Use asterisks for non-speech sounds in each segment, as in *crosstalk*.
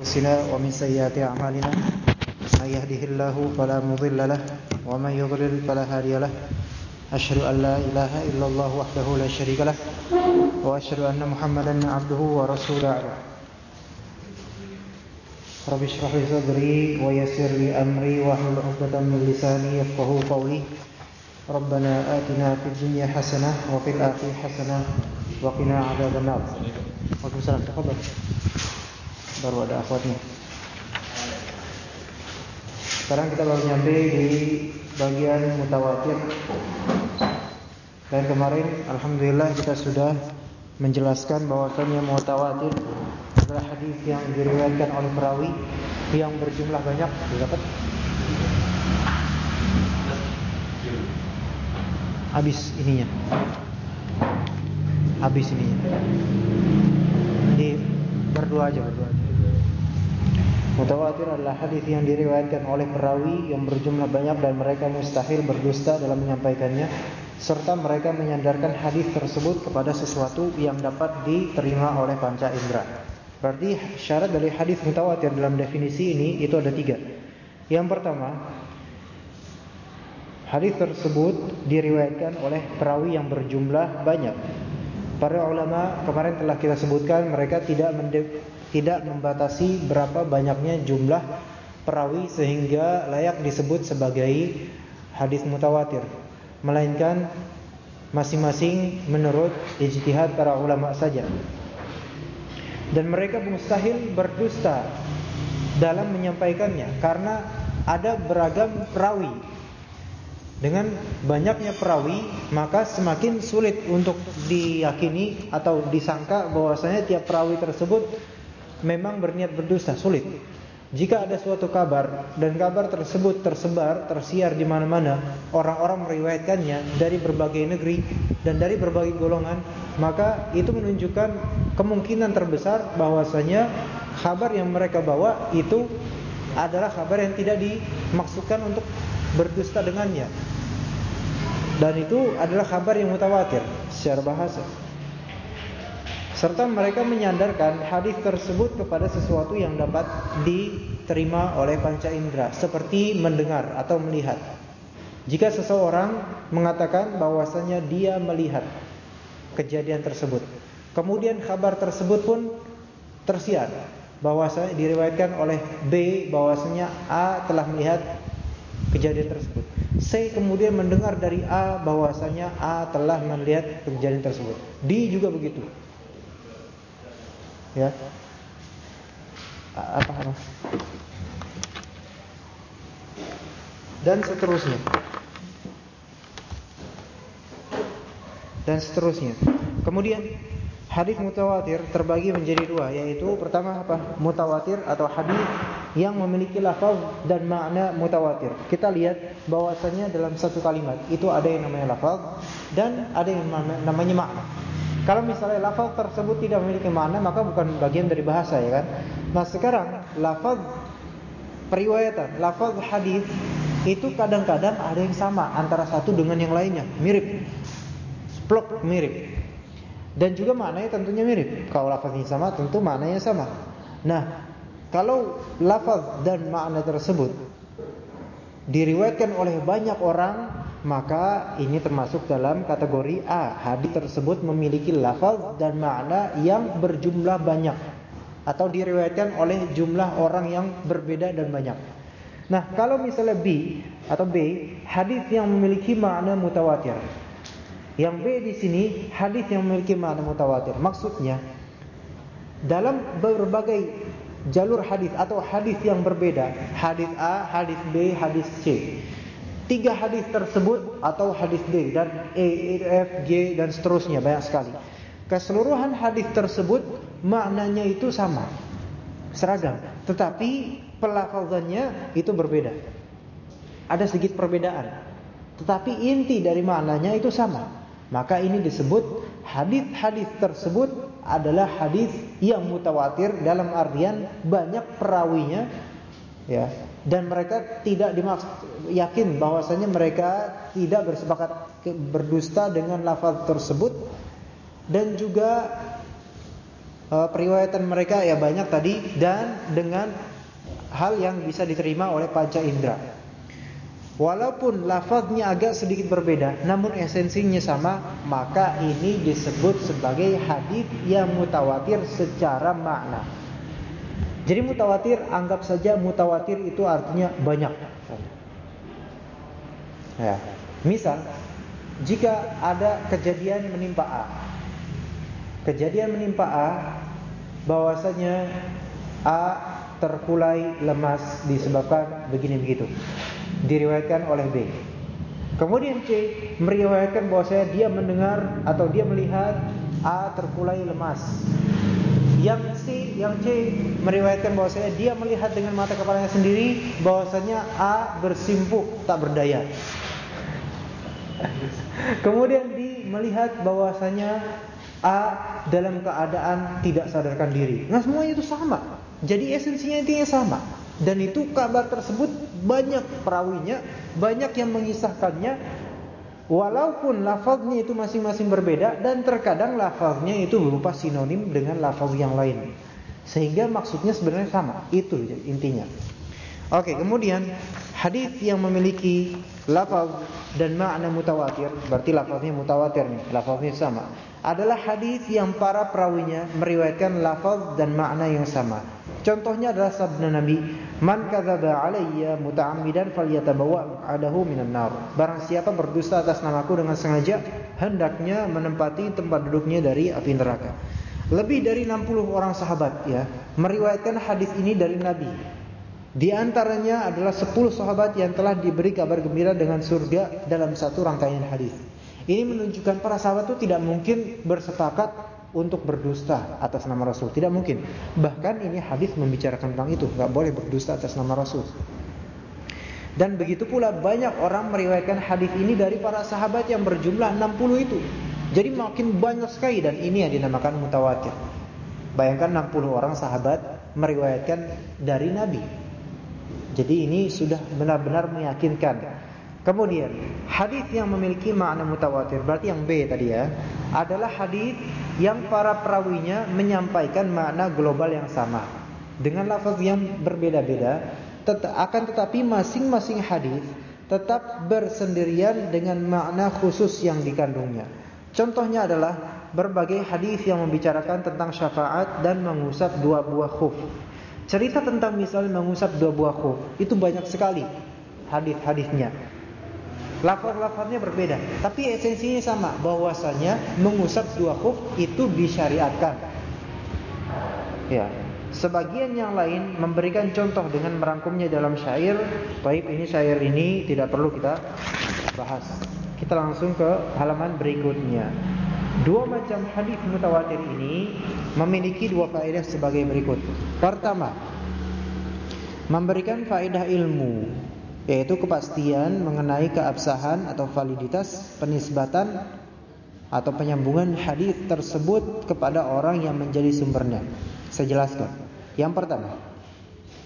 أنفسنا ومن سيئات أعمالنا من يهده الله فلا مضل له ومن يضلل فلا هادي له. أشهد أن لا إله إلا الله وحده لا شريك له وأشهد أن محمدا عبده ورسوله. رب اشرح لي صدري ويسر لي أمري واحلل عقدة من لساني يفقهوا قولي. ربنا آتنا في الدنيا حسنة وفي الآخرة حسنة وقنا عذاب النار. Waalaikumsalam, tafadhal. Baru ada akhwatnya. Sekarang kita baru nyampe di bagian mutawatir. Dan kemarin alhamdulillah kita sudah menjelaskan bahwasanya mutawatir adalah hadis yang diriwayatkan oleh perawi yang berjumlah banyak. Dapat? Habis ininya. Habis ininya. Jadi berdua aja berdua aja. Mutawatir adalah hadis yang diriwayatkan oleh perawi yang berjumlah banyak dan mereka mustahil berdusta dalam menyampaikannya serta mereka menyandarkan hadis tersebut kepada sesuatu yang dapat diterima oleh panca indera. Berarti syarat dari hadis mutawatir dalam definisi ini itu ada tiga. Yang pertama, hadis tersebut diriwayatkan oleh perawi yang berjumlah banyak. Para ulama kemarin telah kita sebutkan mereka tidak tidak membatasi berapa banyaknya jumlah perawi sehingga layak disebut sebagai hadis mutawatir, melainkan masing-masing menurut ijtihad para ulama saja. Dan mereka mustahil berdusta dalam menyampaikannya karena ada beragam perawi dengan banyaknya perawi, maka semakin sulit untuk diyakini atau disangka bahwasanya tiap perawi tersebut memang berniat berdusta, sulit. Jika ada suatu kabar dan kabar tersebut tersebar, tersiar di mana-mana, orang-orang meriwayatkannya dari berbagai negeri dan dari berbagai golongan, maka itu menunjukkan kemungkinan terbesar bahwasanya kabar yang mereka bawa itu adalah kabar yang tidak dimaksudkan untuk berdusta dengannya. Dan itu adalah kabar yang mutawatir secara bahasa. Serta mereka menyandarkan hadis tersebut kepada sesuatu yang dapat diterima oleh panca indera, seperti mendengar atau melihat. Jika seseorang mengatakan bahwasanya dia melihat kejadian tersebut, kemudian kabar tersebut pun tersiar bahwasanya diriwayatkan oleh B bahwasanya A telah melihat kejadian tersebut. C kemudian mendengar dari A bahwasanya A telah melihat kejadian tersebut. D juga begitu. Ya. Apa apa? Dan seterusnya. Dan seterusnya. Kemudian hadis mutawatir terbagi menjadi dua, yaitu pertama apa? Mutawatir atau hadis yang memiliki lafaz dan makna mutawatir. Kita lihat bahwasanya dalam satu kalimat itu ada yang namanya lafaz dan ada yang namanya makna. Kalau misalnya lafaz tersebut tidak memiliki makna maka bukan bagian dari bahasa ya kan. Nah, sekarang lafaz periwayatan, lafaz hadis itu kadang-kadang ada yang sama antara satu dengan yang lainnya, mirip. Plok mirip. Dan juga maknanya tentunya mirip. Kalau lafaznya sama tentu maknanya sama. Nah, kalau lafaz dan makna tersebut diriwayatkan oleh banyak orang, maka ini termasuk dalam kategori A. Hadis tersebut memiliki lafaz dan makna yang berjumlah banyak atau diriwayatkan oleh jumlah orang yang berbeda dan banyak. Nah, kalau misalnya B atau B, hadis yang memiliki makna mutawatir. Yang B di sini hadis yang memiliki makna mutawatir. Maksudnya dalam berbagai jalur hadis atau hadis yang berbeda, hadis A, hadis B, hadis C. Tiga hadis tersebut atau hadis D dan E, F, G dan seterusnya banyak sekali. Keseluruhan hadis tersebut maknanya itu sama, seragam, tetapi pelafazannya itu berbeda. Ada sedikit perbedaan, tetapi inti dari maknanya itu sama. Maka ini disebut hadis-hadis tersebut adalah hadis yang mutawatir dalam artian banyak perawinya ya dan mereka tidak yakin bahwasanya mereka tidak bersepakat berdusta dengan lafaz tersebut dan juga uh, periwayatan mereka ya banyak tadi dan dengan hal yang bisa diterima oleh panca indera. Walaupun lafaznya agak sedikit berbeda, namun esensinya sama, maka ini disebut sebagai hadis yang mutawatir secara makna. Jadi mutawatir anggap saja mutawatir itu artinya banyak. Ya. Misal, jika ada kejadian menimpa A. Kejadian menimpa A bahwasanya A terkulai lemas disebabkan begini begitu diriwayatkan oleh B. Kemudian C meriwayatkan bahwa saya dia mendengar atau dia melihat A terkulai lemas. Yang C, yang C meriwayatkan bahwa saya dia melihat dengan mata kepalanya sendiri bahwasanya A bersimpuh tak berdaya. *laughs* Kemudian D melihat bahwasanya A dalam keadaan tidak sadarkan diri. Nah semuanya itu sama. Jadi esensinya intinya sama. Dan itu kabar tersebut banyak perawinya, banyak yang mengisahkannya walaupun lafaznya itu masing-masing berbeda dan terkadang lafaznya itu berupa sinonim dengan lafaz yang lain. Sehingga maksudnya sebenarnya sama. Itu intinya. Oke, kemudian hadis yang memiliki lafaz dan makna mutawatir, berarti lafaznya mutawatir nih, lafaznya sama. Adalah hadis yang para perawinya meriwayatkan lafaz dan makna yang sama. Contohnya adalah sabda Nabi, "Man kadzaba alayya muta'ammidan falyatabawa adahu minan nar." Barang siapa berdusta atas namaku dengan sengaja, hendaknya menempati tempat duduknya dari api neraka. Lebih dari 60 orang sahabat ya meriwayatkan hadis ini dari Nabi. Di antaranya adalah 10 sahabat yang telah diberi kabar gembira dengan surga dalam satu rangkaian hadis. Ini menunjukkan para sahabat itu tidak mungkin bersepakat untuk berdusta atas nama Rasul. Tidak mungkin. Bahkan ini hadis membicarakan tentang itu, nggak boleh berdusta atas nama Rasul. Dan begitu pula banyak orang meriwayatkan hadis ini dari para sahabat yang berjumlah 60 itu. Jadi makin banyak sekali dan ini yang dinamakan mutawatir. Bayangkan 60 orang sahabat meriwayatkan dari Nabi. Jadi ini sudah benar-benar meyakinkan Kemudian hadis yang memiliki makna mutawatir berarti yang B tadi ya adalah hadis yang para perawinya menyampaikan makna global yang sama dengan lafaz yang berbeda-beda tet akan tetapi masing-masing hadis tetap bersendirian dengan makna khusus yang dikandungnya. Contohnya adalah berbagai hadis yang membicarakan tentang syafaat dan mengusap dua buah khuf. Cerita tentang misalnya mengusap dua buah khuf itu banyak sekali hadis-hadisnya. Lafaz-lafaznya berbeda, tapi esensinya sama, bahwasanya mengusap dua khuf itu disyariatkan. Ya. Sebagian yang lain memberikan contoh dengan merangkumnya dalam syair. Baik, ini syair ini tidak perlu kita bahas. Kita langsung ke halaman berikutnya. Dua macam hadis mutawatir ini memiliki dua faedah sebagai berikut. Pertama, memberikan faedah ilmu yaitu kepastian mengenai keabsahan atau validitas penisbatan atau penyambungan hadis tersebut kepada orang yang menjadi sumbernya. Saya jelaskan. Yang pertama,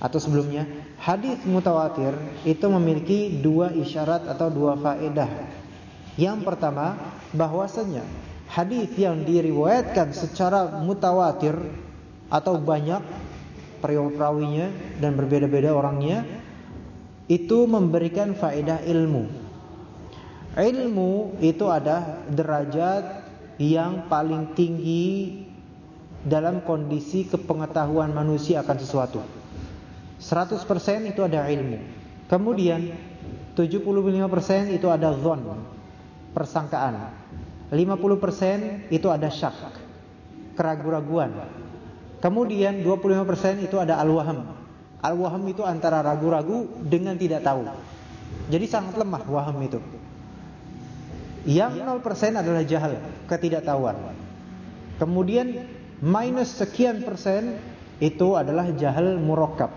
atau sebelumnya, hadis mutawatir itu memiliki dua isyarat atau dua faedah. Yang pertama, bahwasanya hadis yang diriwayatkan secara mutawatir atau banyak perawinya dan berbeda-beda orangnya itu memberikan faedah ilmu. Ilmu itu ada derajat yang paling tinggi dalam kondisi kepengetahuan manusia akan sesuatu. 100% itu ada ilmu. Kemudian 75% itu ada zon, persangkaan. 50% itu ada syak, keraguan-raguan. Kemudian 25% itu ada al-waham, Al-waham itu antara ragu-ragu dengan tidak tahu. Jadi sangat lemah waham itu. Yang 0% adalah jahal, ketidaktahuan. Kemudian minus sekian persen itu adalah jahal murakkab.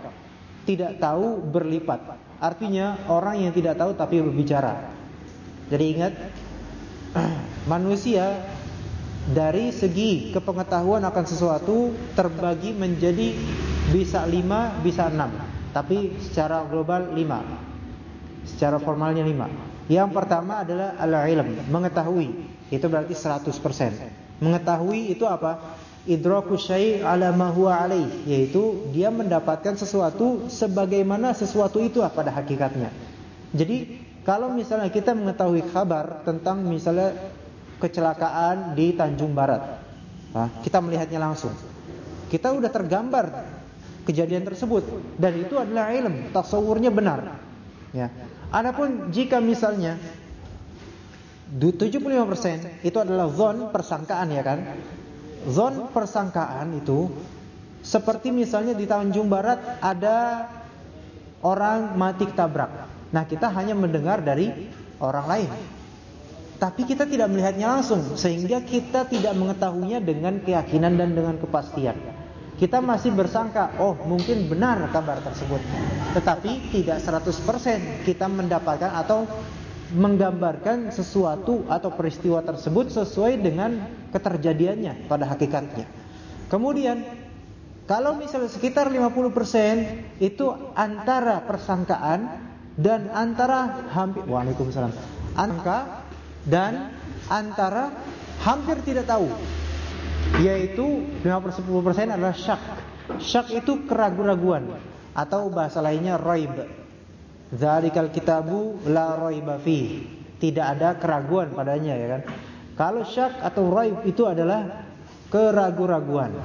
Tidak tahu berlipat. Artinya orang yang tidak tahu tapi berbicara. Jadi ingat *clears throat* manusia dari segi kepengetahuan akan sesuatu terbagi menjadi bisa lima, bisa enam. Tapi secara global lima. Secara formalnya lima. Yang pertama adalah al-ilm, mengetahui. Itu berarti 100%. Mengetahui itu apa? idraku syai' ala ma alaih, yaitu dia mendapatkan sesuatu sebagaimana sesuatu itu pada hakikatnya. Jadi kalau misalnya kita mengetahui kabar tentang misalnya kecelakaan di Tanjung Barat, nah, kita melihatnya langsung. Kita udah tergambar kejadian tersebut dan itu adalah ilm, tasawurnya benar. Ya. Adapun jika misalnya 75% itu adalah zon persangkaan ya kan? Zon persangkaan itu seperti misalnya di Tanjung Barat ada orang mati ketabrak. Nah, kita hanya mendengar dari orang lain. Tapi kita tidak melihatnya langsung sehingga kita tidak mengetahuinya dengan keyakinan dan dengan kepastian. Kita masih bersangka, oh mungkin benar kabar tersebut. Tetapi tidak 100% kita mendapatkan atau menggambarkan sesuatu atau peristiwa tersebut sesuai dengan keterjadiannya pada hakikatnya. Kemudian kalau misalnya sekitar 50% itu antara persangkaan dan antara hampir Waalaikumsalam. Angka dan antara hampir tidak tahu yaitu 50-10% adalah syak. Syak itu keraguan-raguan atau bahasa lainnya raib. Zalikal kitabu la raiba fi. Tidak ada keraguan padanya ya kan. Kalau syak atau raib itu adalah keraguan-raguan.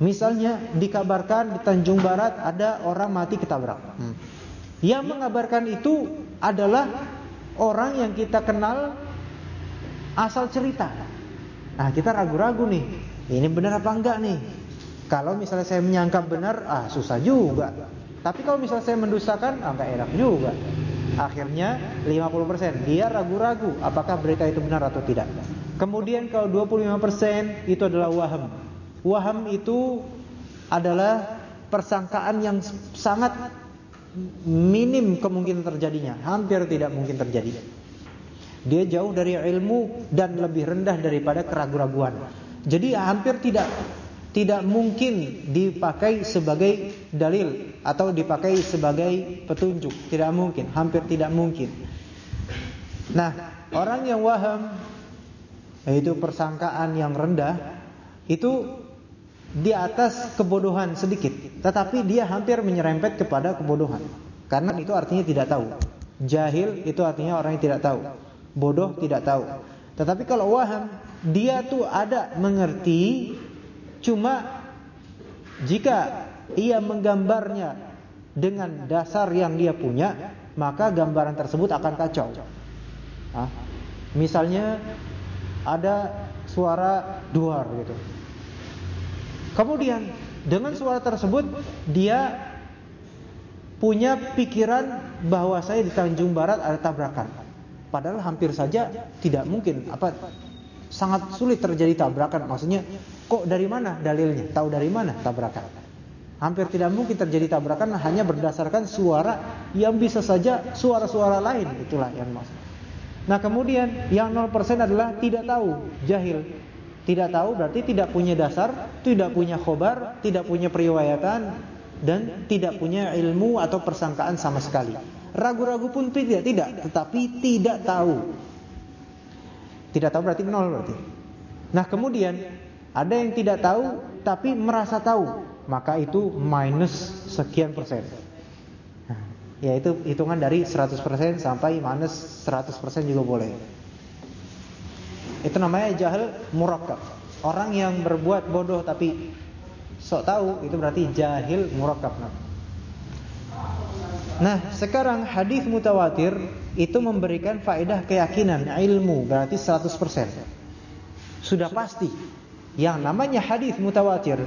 Misalnya dikabarkan di Tanjung Barat ada orang mati ketabrak. Hmm. Yang mengabarkan itu adalah orang yang kita kenal asal cerita. Nah, kita ragu-ragu nih. Ini benar apa enggak nih? Kalau misalnya saya menyangka benar, ah susah juga. Tapi kalau misalnya saya mendustakan, ah enggak enak juga. Akhirnya 50% dia ragu-ragu apakah berita itu benar atau tidak. Kemudian kalau 25% itu adalah waham. Waham itu adalah persangkaan yang sangat minim kemungkinan terjadinya, hampir tidak mungkin terjadi. Dia jauh dari ilmu dan lebih rendah daripada keraguan-raguan. Jadi hampir tidak tidak mungkin dipakai sebagai dalil atau dipakai sebagai petunjuk. Tidak mungkin, hampir tidak mungkin. Nah, orang yang waham yaitu persangkaan yang rendah itu di atas kebodohan sedikit, tetapi dia hampir menyerempet kepada kebodohan. Karena itu artinya tidak tahu. Jahil itu artinya orang yang tidak tahu. Bodoh tidak tahu. Tetapi kalau waham dia tuh ada mengerti cuma jika ia menggambarnya dengan dasar yang dia punya maka gambaran tersebut akan kacau. Hah? misalnya ada suara duar gitu. Kemudian dengan suara tersebut dia punya pikiran bahwa saya di Tanjung Barat ada tabrakan. Padahal hampir saja tidak mungkin. Apa sangat sulit terjadi tabrakan. Maksudnya, kok dari mana dalilnya? Tahu dari mana tabrakan? Hampir tidak mungkin terjadi tabrakan hanya berdasarkan suara yang bisa saja suara-suara lain. Itulah yang maksud. Nah kemudian yang 0% adalah tidak tahu, jahil. Tidak tahu berarti tidak punya dasar, tidak punya khobar, tidak punya periwayatan, dan tidak punya ilmu atau persangkaan sama sekali. Ragu-ragu pun tidak, tidak, tetapi tidak tahu. Tidak tahu berarti nol berarti. Nah kemudian ada yang tidak tahu tapi merasa tahu, maka itu minus sekian persen. Nah, yaitu hitungan dari 100% sampai minus 100% juga boleh. Itu namanya jahil murakkab. Orang yang berbuat bodoh tapi sok tahu itu berarti jahil murakkab. Nah, sekarang hadis mutawatir itu memberikan faedah keyakinan, ilmu, berarti 100%. Sudah pasti. Yang namanya hadis mutawatir,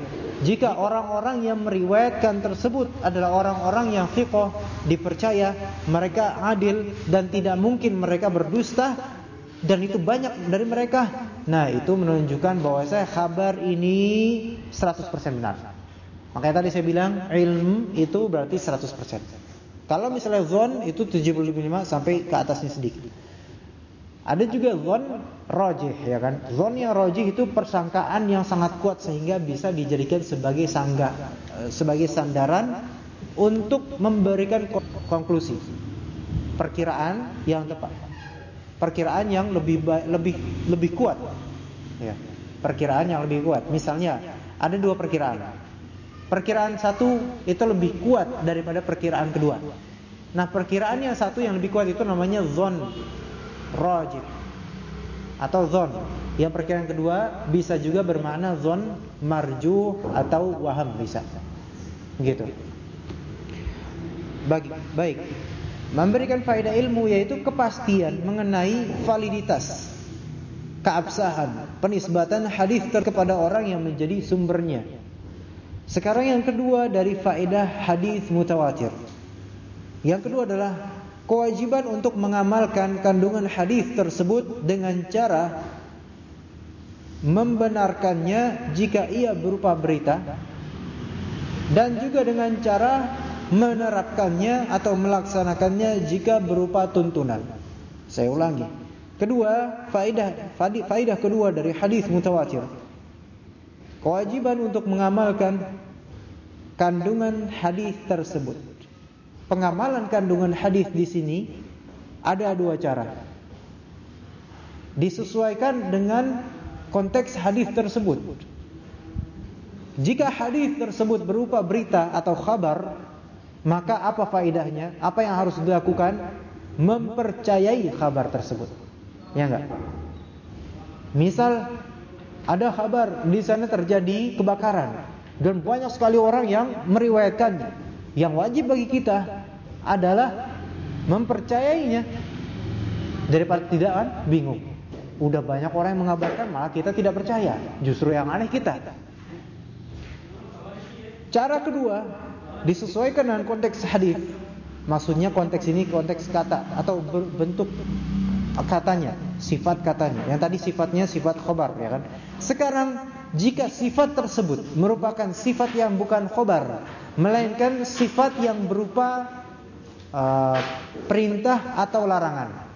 jika orang-orang yang meriwayatkan tersebut adalah orang-orang yang fiqh, dipercaya, mereka adil dan tidak mungkin mereka berdusta dan itu banyak dari mereka. Nah, itu menunjukkan bahwa saya kabar ini 100% benar. Makanya tadi saya bilang ilmu itu berarti 100%. Kalau misalnya zon itu 75 sampai ke atasnya sedikit. Ada juga zon rojih ya kan. Zon yang rojih itu persangkaan yang sangat kuat sehingga bisa dijadikan sebagai sangga, eh, sebagai sandaran untuk memberikan konklusi. Perkiraan yang tepat. Perkiraan yang lebih lebih lebih kuat. Ya. Perkiraan yang lebih kuat. Misalnya ada dua perkiraan. Perkiraan satu itu lebih kuat daripada perkiraan kedua. Nah, perkiraan yang satu yang lebih kuat itu namanya zon rajih atau zon. Yang perkiraan kedua bisa juga bermakna zon marju atau waham bisa. Gitu. Bagi, baik. Memberikan faedah ilmu yaitu kepastian mengenai validitas keabsahan penisbatan hadis kepada orang yang menjadi sumbernya. Sekarang yang kedua dari faedah hadis mutawatir. Yang kedua adalah kewajiban untuk mengamalkan kandungan hadis tersebut dengan cara membenarkannya jika ia berupa berita dan juga dengan cara menerapkannya atau melaksanakannya jika berupa tuntunan. Saya ulangi. Kedua, faedah faedah kedua dari hadis mutawatir. Kewajiban untuk mengamalkan kandungan hadis tersebut pengamalan kandungan hadis di sini ada dua cara. Disesuaikan dengan konteks hadis tersebut. Jika hadis tersebut berupa berita atau kabar, maka apa faedahnya? Apa yang harus dilakukan? Mempercayai kabar tersebut. Ya enggak? Misal ada kabar di sana terjadi kebakaran dan banyak sekali orang yang meriwayatkannya. Yang wajib bagi kita adalah mempercayainya daripada tidak kan bingung. Udah banyak orang yang mengabarkan malah kita tidak percaya. Justru yang aneh kita. Cara kedua disesuaikan dengan konteks hadis. Maksudnya konteks ini konteks kata atau bentuk katanya, sifat katanya. Yang tadi sifatnya sifat khobar ya kan. Sekarang jika sifat tersebut merupakan sifat yang bukan khobar, melainkan sifat yang berupa uh, perintah atau larangan.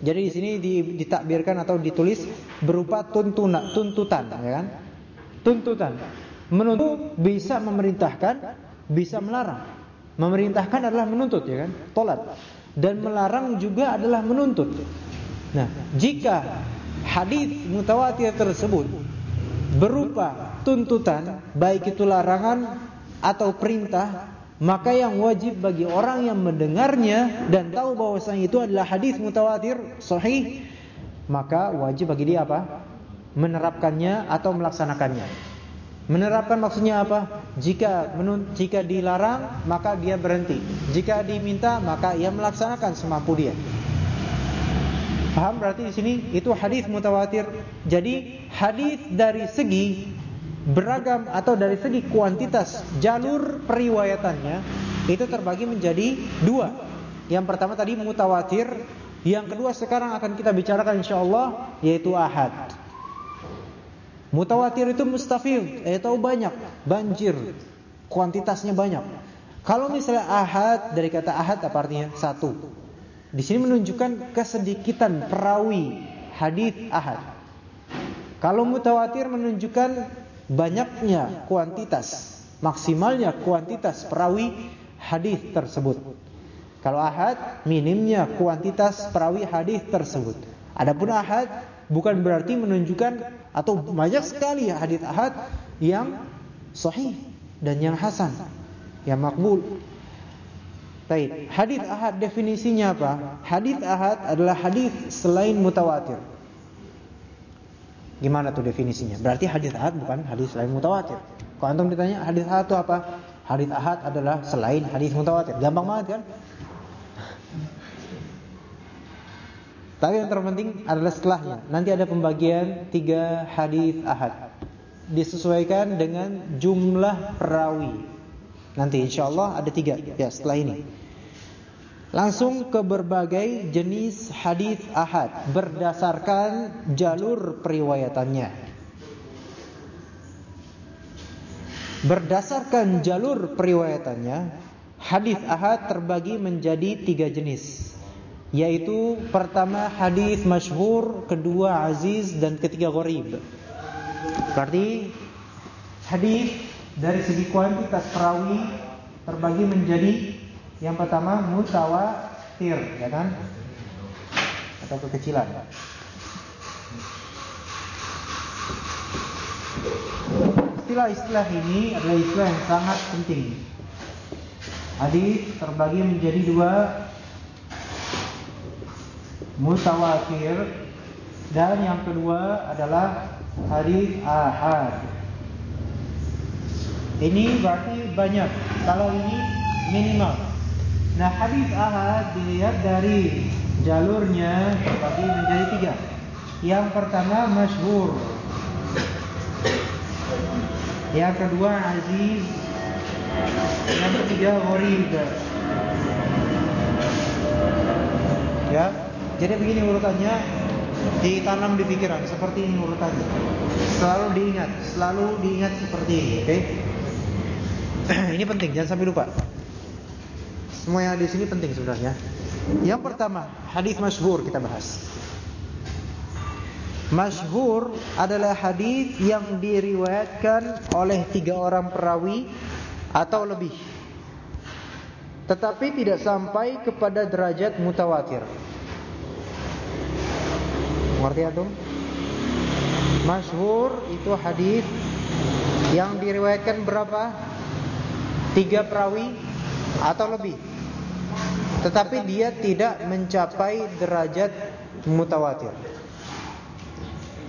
Jadi di sini ditakbirkan atau ditulis berupa tuntunan, tuntutan, ya kan? Tuntutan. Menuntut bisa memerintahkan, bisa melarang. Memerintahkan adalah menuntut, ya kan? Tolat. Dan melarang juga adalah menuntut. Nah, jika hadis mutawatir tersebut berupa tuntutan, baik itu larangan atau perintah, maka yang wajib bagi orang yang mendengarnya dan tahu bahwasanya itu adalah hadis mutawatir sahih, maka wajib bagi dia apa? menerapkannya atau melaksanakannya. Menerapkan maksudnya apa? Jika menun, jika dilarang, maka dia berhenti. Jika diminta, maka ia melaksanakan semampu dia. Paham berarti di sini itu hadis mutawatir. Jadi hadis dari segi beragam atau dari segi kuantitas jalur periwayatannya itu terbagi menjadi dua. Yang pertama tadi mutawatir, yang kedua sekarang akan kita bicarakan insyaallah yaitu ahad. Mutawatir itu mustafil, yaitu banyak, banjir, kuantitasnya banyak. Kalau misalnya ahad dari kata ahad apa artinya? Satu. Di sini menunjukkan kesedikitan perawi hadis ahad. Kalau mutawatir menunjukkan banyaknya kuantitas, maksimalnya kuantitas perawi hadis tersebut. Kalau ahad, minimnya kuantitas perawi hadis tersebut. Adapun ahad bukan berarti menunjukkan atau banyak sekali hadis ahad yang sahih dan yang hasan, yang makbul. Baik, hadis ahad definisinya apa? Hadis ahad adalah hadis selain mutawatir. Gimana tuh definisinya? Berarti hadis ahad bukan hadis selain mutawatir. Kalau antum ditanya hadis ahad itu apa? Hadis ahad adalah selain hadis mutawatir. Gampang banget kan? Tapi yang terpenting adalah setelahnya. Nanti ada pembagian tiga hadis ahad. Disesuaikan dengan jumlah perawi. Nanti insya Allah ada tiga ya setelah ini. Langsung ke berbagai jenis hadis ahad berdasarkan jalur periwayatannya. Berdasarkan jalur periwayatannya, hadis ahad terbagi menjadi tiga jenis, yaitu pertama hadis masyhur, kedua aziz dan ketiga gharib. Berarti hadis dari segi kuantitas perawi terbagi menjadi yang pertama mutawatir, ya kan? Atau kekecilan. istilah-istilah ini adalah istilah yang sangat penting. Hadis terbagi menjadi dua mutawatir dan yang kedua adalah hadis ahad. Ini berarti banyak. Kalau ini minimal. Nah hadis ahad dilihat dari jalurnya terbagi menjadi tiga. Yang pertama masyhur. Yang kedua aziz. Yang ketiga gharib. Ya. Jadi begini urutannya ditanam di pikiran seperti ini urutannya. Selalu diingat, selalu diingat seperti ini, oke? Okay? *clears throat* ini penting, jangan sampai lupa. Semua yang di sini penting sebenarnya. Yang pertama, hadis masyhur kita bahas. Masyhur adalah hadis yang diriwayatkan oleh tiga orang perawi atau lebih. Tetapi tidak sampai kepada derajat mutawatir. Mengerti antum? Masyhur itu hadis yang diriwayatkan berapa? Tiga perawi atau lebih. Tetapi dia tidak mencapai derajat mutawatir.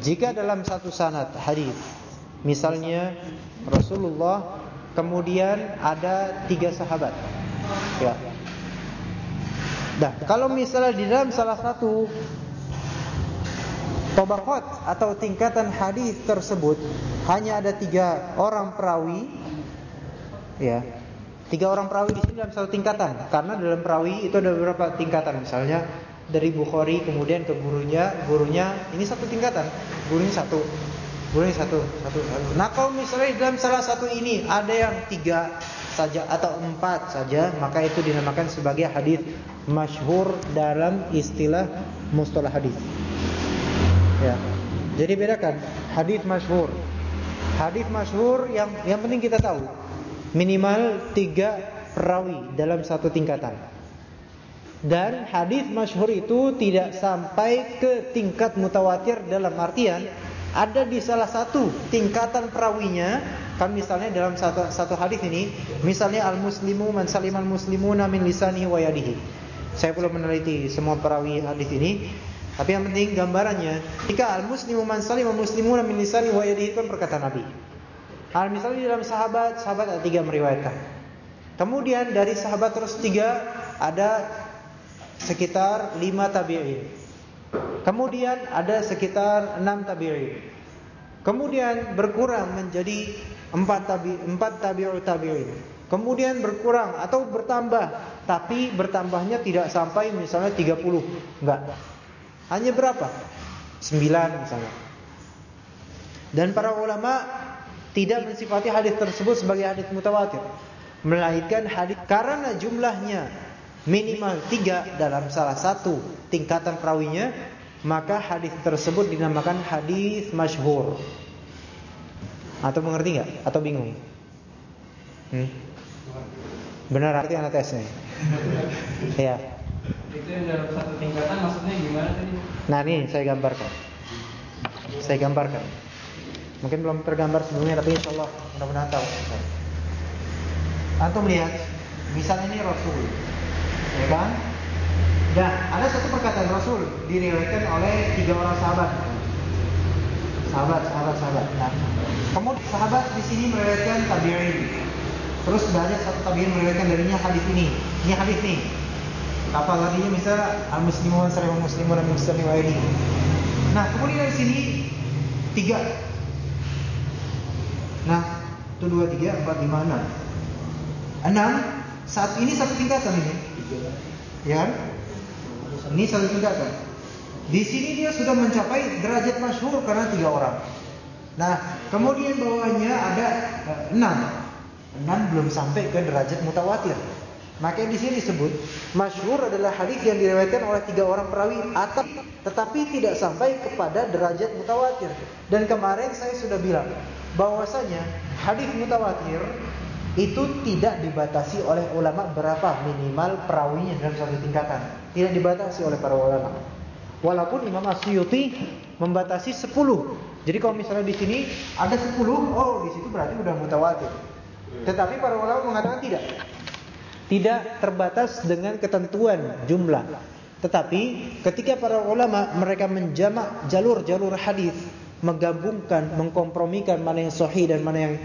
Jika dalam satu sanad hadis, misalnya Rasulullah, kemudian ada tiga sahabat, ya. Nah, kalau misalnya di dalam salah satu tobakot atau tingkatan hadis tersebut hanya ada tiga orang perawi, ya, tiga orang perawi di sini dalam satu tingkatan, karena dalam perawi itu ada beberapa tingkatan, misalnya dari Bukhari kemudian ke gurunya, gurunya ini satu tingkatan, gurunya satu, gurunya satu, satu, satu. Nah kalau misalnya dalam salah satu ini ada yang tiga saja atau empat saja, maka itu dinamakan sebagai hadis masyhur dalam istilah mustalah hadis. Ya, jadi bedakan hadis masyhur, hadis masyhur yang yang penting kita tahu minimal tiga perawi dalam satu tingkatan. Dan hadis masyhur itu tidak sampai ke tingkat mutawatir dalam artian ada di salah satu tingkatan perawinya kan misalnya dalam satu satu hadis ini misalnya al muslimu man salimal muslimuna min lisanihi wa yadihi. Saya belum meneliti semua perawi hadis ini tapi yang penting gambarannya jika al muslimu man salimal muslimuna min lisanihi wa yadihi itu perkataan Nabi. Al misalnya di dalam sahabat sahabat ada tiga meriwayatkan. Kemudian dari sahabat terus tiga ada sekitar lima tabi'in. Kemudian ada sekitar enam tabi'in. Kemudian berkurang menjadi empat tabi empat tabi'ut tabi'in. Kemudian berkurang atau bertambah, tapi bertambahnya tidak sampai misalnya 30, enggak. Hanya berapa? 9 misalnya. Dan para ulama tidak mensifati hadis tersebut sebagai hadis mutawatir, melainkan hadis karena jumlahnya minimal tiga dalam salah satu tingkatan perawinya, maka hadis tersebut dinamakan hadis masyhur. Atau mengerti nggak? Atau bingung? Hmm? Benar arti anak tesnya? *laughs* ya. Itu yang dalam satu tingkatan maksudnya gimana tadi? Nah ini saya gambarkan. Saya gambarkan. Mungkin belum tergambar sebelumnya tapi insya Allah mudah-mudahan tahu. Antum lihat, misalnya ini Rasul, ya kan? Dan ada satu perkataan Rasul diriwayatkan oleh tiga orang sahabat. Sahabat, sahabat, sahabat. Nah, kemudian sahabat di sini meriwayatkan tabi'in. Terus banyak satu tabi'in meriwayatkan darinya hadis ini. Ini hadis nih. Apa artinya misalnya al-muslimun sarihul muslimun min muslimin wa Nah, kemudian dari sini tiga. Nah, itu dua, tiga, empat, lima, enam. Enam, saat ini satu tingkatan ini. Ya kan? Ini satu tingkatan. Di sini dia sudah mencapai derajat masyhur karena tiga orang. Nah, kemudian bawahnya ada eh, enam. Enam belum sampai ke derajat mutawatir. Maka di sini disebut masyhur adalah hadis yang diriwayatkan oleh tiga orang perawi atau tetapi tidak sampai kepada derajat mutawatir. Dan kemarin saya sudah bilang bahwasanya hadis mutawatir itu tidak dibatasi oleh ulama berapa minimal perawinya dalam satu tingkatan. Tidak dibatasi oleh para ulama. Walaupun Imam Asyuti membatasi 10. Jadi kalau misalnya di sini ada 10, oh di situ berarti udah mutawatir. Tetapi para ulama mengatakan tidak. Tidak terbatas dengan ketentuan jumlah. Tetapi ketika para ulama mereka menjamak jalur-jalur hadis, menggabungkan, mengkompromikan mana yang sahih dan mana yang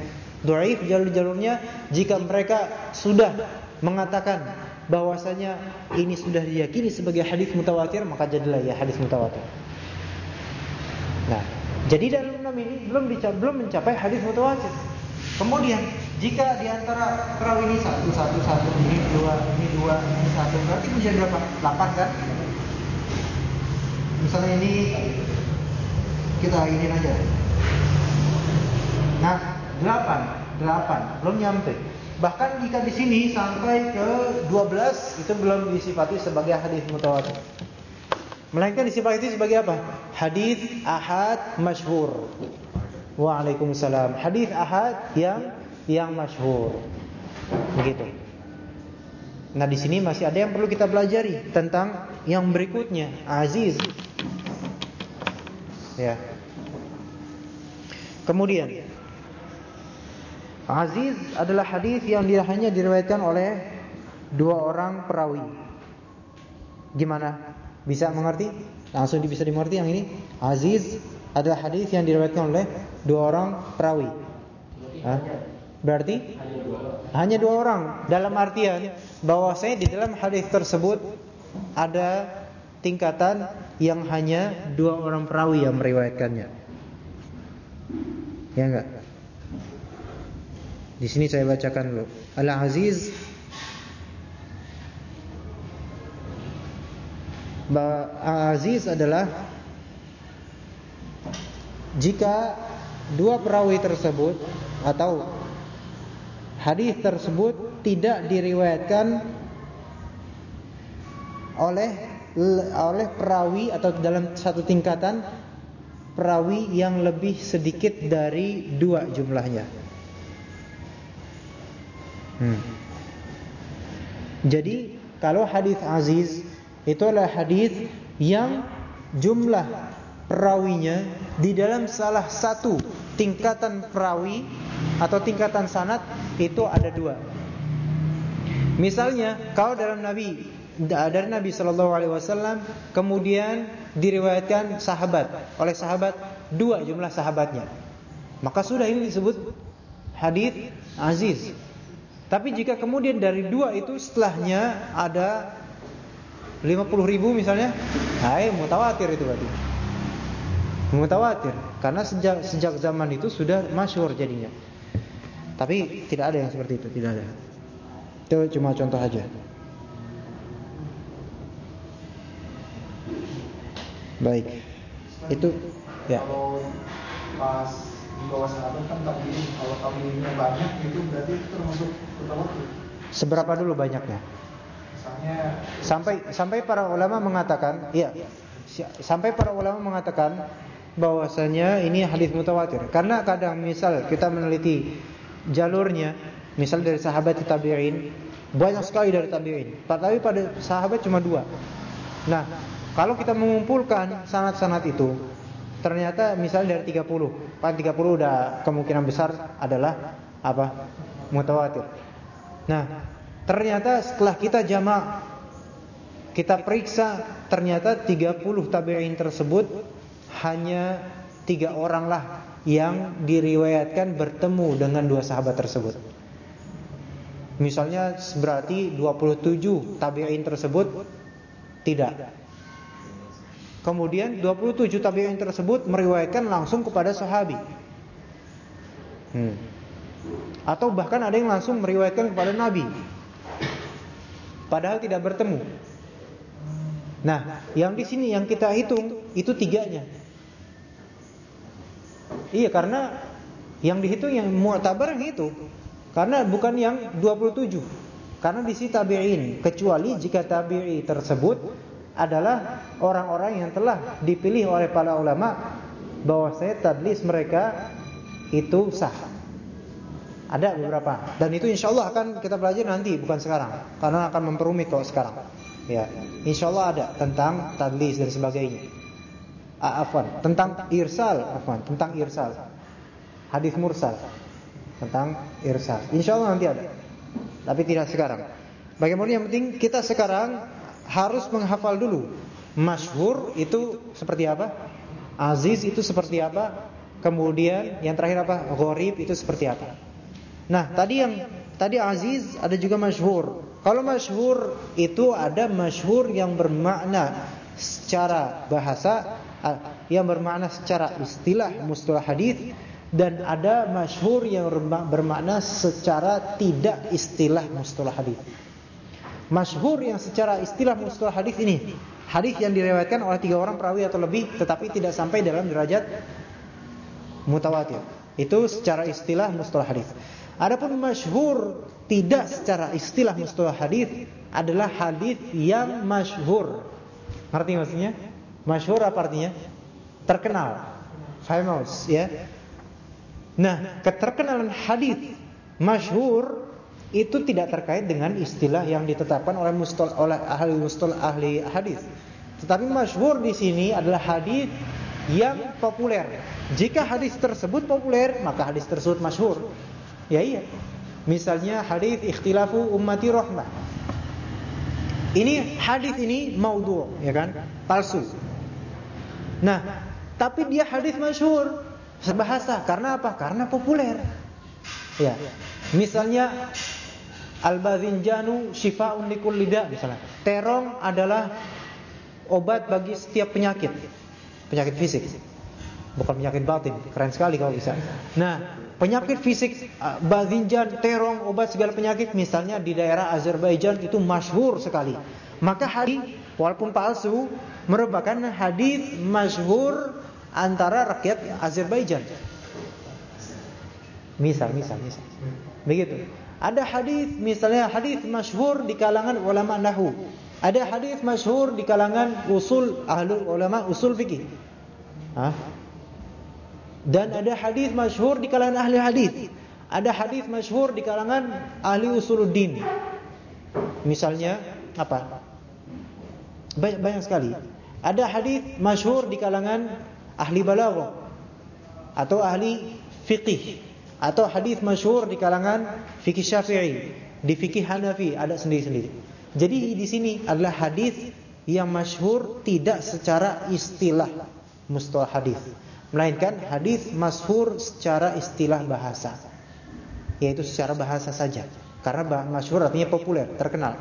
dhaif jalur-jalurnya, jika mereka sudah mengatakan bahwasanya ini sudah diyakini sebagai hadis mutawatir, maka jadilah ya hadis mutawatir. Nah, jadi dalam enam ini belum belum mencapai hadis mutawatir. Kemudian jika di antara perawi ini satu, satu, satu, ini dua, ini dua, ini satu, berarti menjadi berapa? Delapan kan? Misalnya ini kita ini aja. Nah, delapan, delapan, belum nyampe. Bahkan jika di sini sampai ke 12 itu belum disifati sebagai hadis mutawatir. Melainkan disifati sebagai apa? Hadis ahad masyhur. Waalaikumsalam. Hadis ahad yang yang masyhur. Begitu. Nah, di sini masih ada yang perlu kita pelajari tentang yang berikutnya, aziz. Ya. Kemudian Aziz adalah hadis yang dia hanya diriwayatkan oleh dua orang perawi. Gimana? Bisa mengerti? Langsung bisa dimengerti yang ini? Aziz adalah hadis yang diriwayatkan oleh dua orang perawi. Hah? Berarti hanya dua orang dalam artian bahwa saya di dalam hadis tersebut ada tingkatan yang hanya dua orang perawi yang meriwayatkannya. Ya enggak? Di sini saya bacakan dulu. Al-Aziz Al-Aziz adalah jika dua perawi tersebut atau hadis tersebut tidak diriwayatkan oleh oleh perawi atau dalam satu tingkatan perawi yang lebih sedikit dari dua jumlahnya. Hmm. Jadi kalau hadis aziz itu adalah hadis yang jumlah perawinya di dalam salah satu tingkatan perawi atau tingkatan sanad itu ada dua. Misalnya kalau dalam Nabi dari Nabi Shallallahu Alaihi Wasallam kemudian diriwayatkan sahabat oleh sahabat dua jumlah sahabatnya, maka sudah ini disebut hadis aziz. Tapi jika kemudian dari dua itu setelahnya ada 50 ribu misalnya, hai mutawatir itu berarti. Mutawatir karena sejak sejak zaman itu sudah masyhur jadinya. Tapi tidak ada yang seperti itu, tidak ada. Itu cuma contoh aja. Baik. Itu ya. Kalau pas di bawah sahabat kan tadi kalau tabiinnya banyak itu berarti itu termasuk mutawatir. Seberapa dulu banyaknya? Misalnya Sampai sampai para ulama mengatakan, iya. Sampai para ulama mengatakan bahwasanya ini hadis mutawatir. Karena kadang misal kita meneliti jalurnya misal dari sahabat tabi'in banyak sekali dari tabi'in. Tapi pada sahabat cuma dua. Nah kalau kita mengumpulkan sanat-sanat itu ternyata misal dari 30 pan 30 udah kemungkinan besar adalah apa? Mutawatir. Nah ternyata setelah kita jamak kita periksa ternyata 30 tabi'in tersebut hanya tiga orang lah yang diriwayatkan bertemu dengan dua sahabat tersebut. Misalnya berarti 27 tabi'in tersebut tidak. Kemudian 27 tabi'in tersebut meriwayatkan langsung kepada sahabi. Hmm. Atau bahkan ada yang langsung meriwayatkan kepada nabi. Padahal tidak bertemu. Nah, yang di sini yang kita hitung itu tiganya. Iya karena yang dihitung yang mu'tabar yang itu. Karena bukan yang 27. Karena di sini tabi'in kecuali jika tabi'i tersebut adalah orang-orang yang telah dipilih oleh para ulama bahwa saya tadlis mereka itu sah. Ada beberapa dan itu insya Allah akan kita pelajari nanti bukan sekarang karena akan memperumit kalau sekarang. Ya, insya Allah ada tentang tadlis dan sebagainya. Ah, afwan, tentang irsal, afwan, tentang irsal. Hadis mursal. Tentang irsal. Insyaallah nanti ada. Tapi tidak sekarang. Bagaimana yang penting kita sekarang harus menghafal dulu. Masyhur itu seperti apa? Aziz itu seperti apa? Kemudian yang terakhir apa? Gharib itu seperti apa? Nah, tadi yang tadi aziz ada juga masyhur. Kalau masyhur itu ada masyhur yang bermakna secara bahasa yang bermakna secara istilah mustalah hadis dan ada masyhur yang bermakna secara tidak istilah mustalah hadis. Masyhur yang secara istilah mustalah hadis ini hadis yang diriwayatkan oleh tiga orang perawi atau lebih tetapi tidak sampai dalam derajat mutawatir. Itu secara istilah mustalah hadis. Adapun masyhur tidak secara istilah mustalah hadis adalah hadis yang masyhur. Ngerti maksudnya? Masyhur apa artinya? Terkenal. Famous ya. Nah, keterkenalan hadis masyhur itu tidak terkait dengan istilah yang ditetapkan oleh mustal oleh ahli mustal ahli hadis. Tetapi masyhur di sini adalah hadis yang populer. Jika hadis tersebut populer, maka hadis tersebut masyhur. Ya iya. Misalnya hadis ikhtilafu ummati rahmah. Ini hadis ini maudhu, ya kan? Palsu. Nah, tapi dia hadis masyhur sebahasa karena apa? Karena populer. Ya. Misalnya al-badhinjanu syifaa'un likulli da misalnya. Terong adalah obat bagi setiap penyakit. Penyakit fisik. Bukan penyakit batin. Keren sekali kalau bisa. Nah, Penyakit fisik badinjan, terong, obat segala penyakit misalnya di daerah Azerbaijan itu masyhur sekali. Maka hadis walaupun palsu merupakan hadis masyhur antara rakyat Azerbaijan. Misal, misal, misal. Begitu. Ada hadis misalnya hadis masyhur di kalangan ulama nahwu. Ada hadis masyhur di kalangan usul ahlu ulama usul fikih. Hah? Dan ada hadis masyhur di kalangan ahli hadis. Ada hadis masyhur di kalangan ahli usuluddin. Misalnya apa? Banyak, banyak sekali. Ada hadis masyhur di kalangan ahli balaghah atau ahli fiqih atau hadis masyhur di kalangan fikih Syafi'i, di fikih Hanafi ada sendiri-sendiri. Jadi di sini adalah hadis yang masyhur tidak secara istilah mustalah hadis melainkan hadis masyhur secara istilah bahasa yaitu secara bahasa saja karena masyhur artinya populer terkenal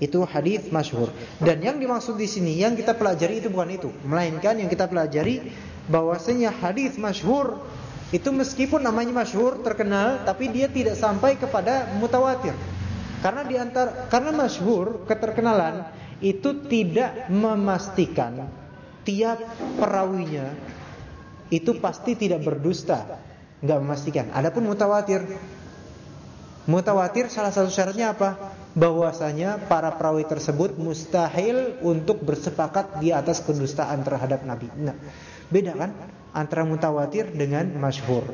itu hadis masyhur. Dan yang dimaksud di sini yang kita pelajari itu bukan itu. Melainkan yang kita pelajari bahwasanya hadis masyhur itu meskipun namanya masyhur terkenal tapi dia tidak sampai kepada mutawatir. Karena di antara karena masyhur keterkenalan itu tidak memastikan tiap perawinya itu pasti tidak berdusta, nggak memastikan. Adapun mutawatir, mutawatir salah satu syaratnya apa? Bahwasanya para perawi tersebut mustahil untuk bersepakat di atas kedustaan terhadap Nabi. Nah, beda kan antara mutawatir dengan masyhur.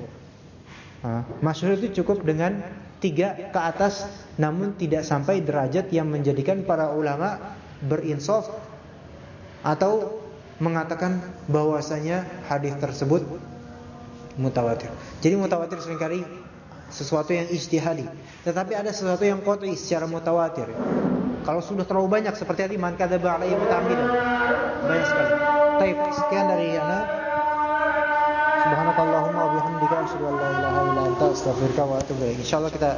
Masyhur itu cukup dengan tiga ke atas, namun tidak sampai derajat yang menjadikan para ulama berinsaf atau mengatakan bahwasanya hadis tersebut mutawatir. Jadi mutawatir sering kali sesuatu yang ijtihadi, tetapi ada sesuatu yang qat'i secara mutawatir. Kalau sudah terlalu banyak seperti tadi man kadzaba alayya muta'ammidan. Banyak sekali. Baik, sekian dari ana. Subhanakallahumma wa bihamdika asyhadu la ilaha illa anta astaghfiruka wa atubu ilaik. Insyaallah kita